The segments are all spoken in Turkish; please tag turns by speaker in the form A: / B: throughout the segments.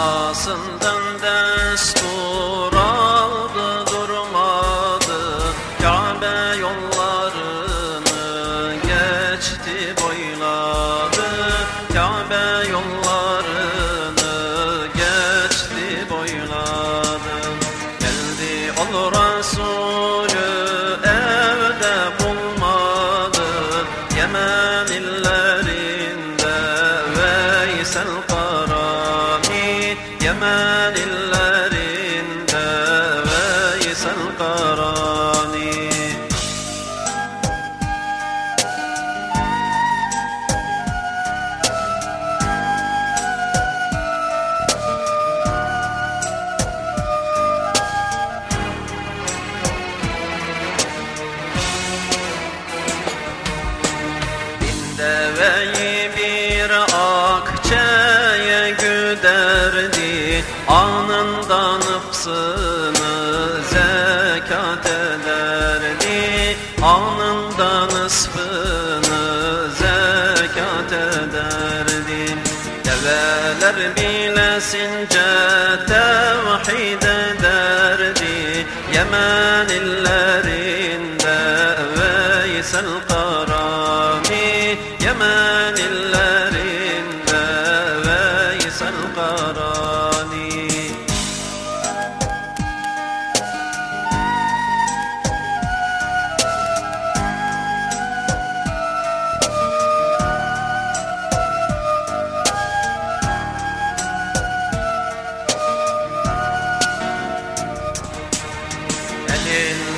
A: Babasından destur aldı durmadı. Kabe yollarını geçti boyladı. Kabe yollarını geçti boyladı. Geldi ol Resulü evde bulmadı. Yemen Yemen illerinde Veysel Karani. Bin deveyi bir akçeye güderdi Anında nıfsını zekat ederdi Anında nısfını zekat ederdi Develer bilesince tevhid ederdi Yemen illerinde Veysel Karami. Yemen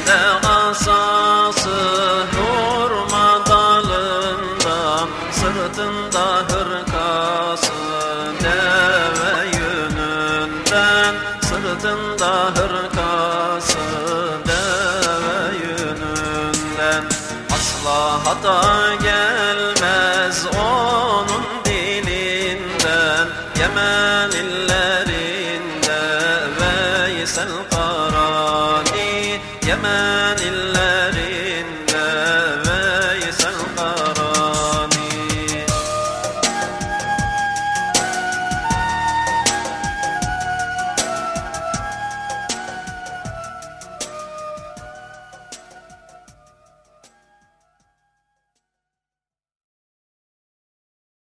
A: Elinde asası hurma Sırtında hırkası. Deve yönünden Sırtında hırkası. Deve yönünden Asla hata gelmez onun dilinden. Yemen illeri يمان الله.